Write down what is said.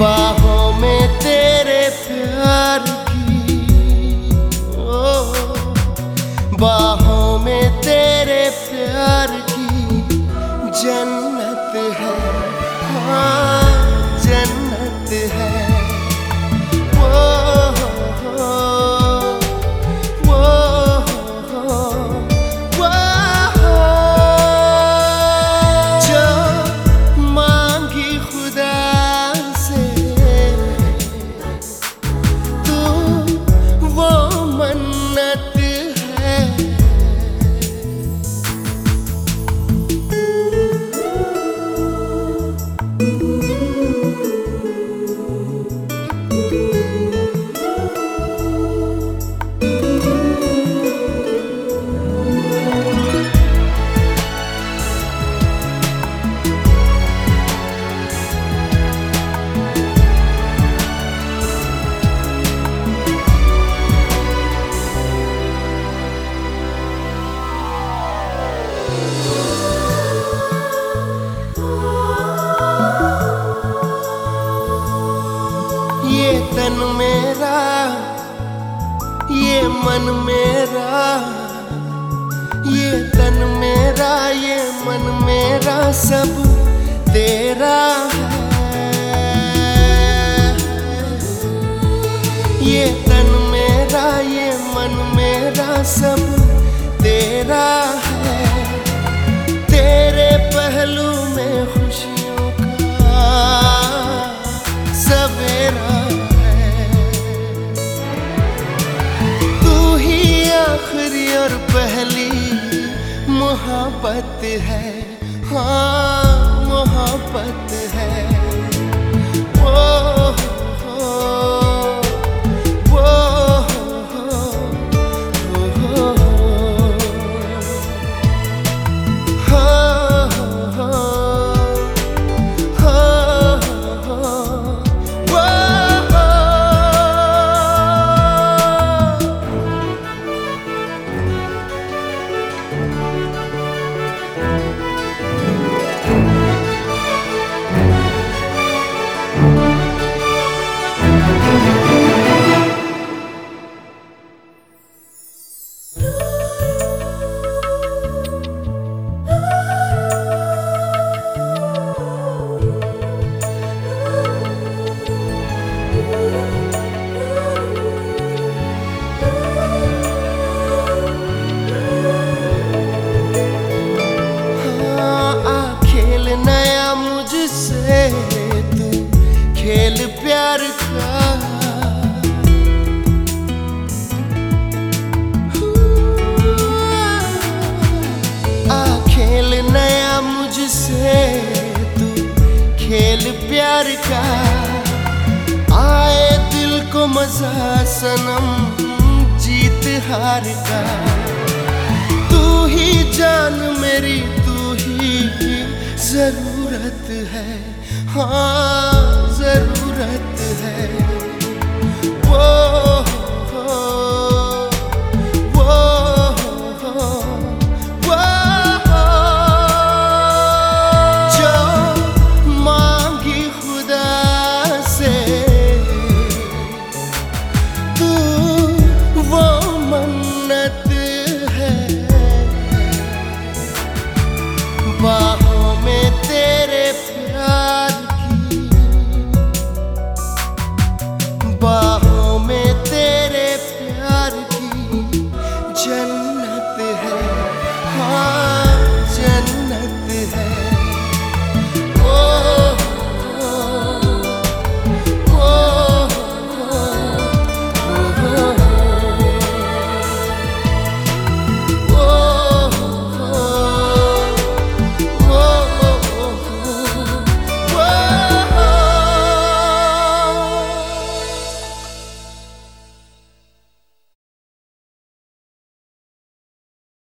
bajo तन मेरा, ये मन मेरा, ये तन मेरा, ये मन मेरा सब तेरा है। ये तन मेरा, ये मन मेरा सब तेरे पहली मोहब्बत है। हाँ मोहब्बत खेल प्यार का, आए दिल को मज़ा सनम, जीत हार का। तू ही जान मेरी, तू ही ज़रूरत है हाँ ज़रूरत है।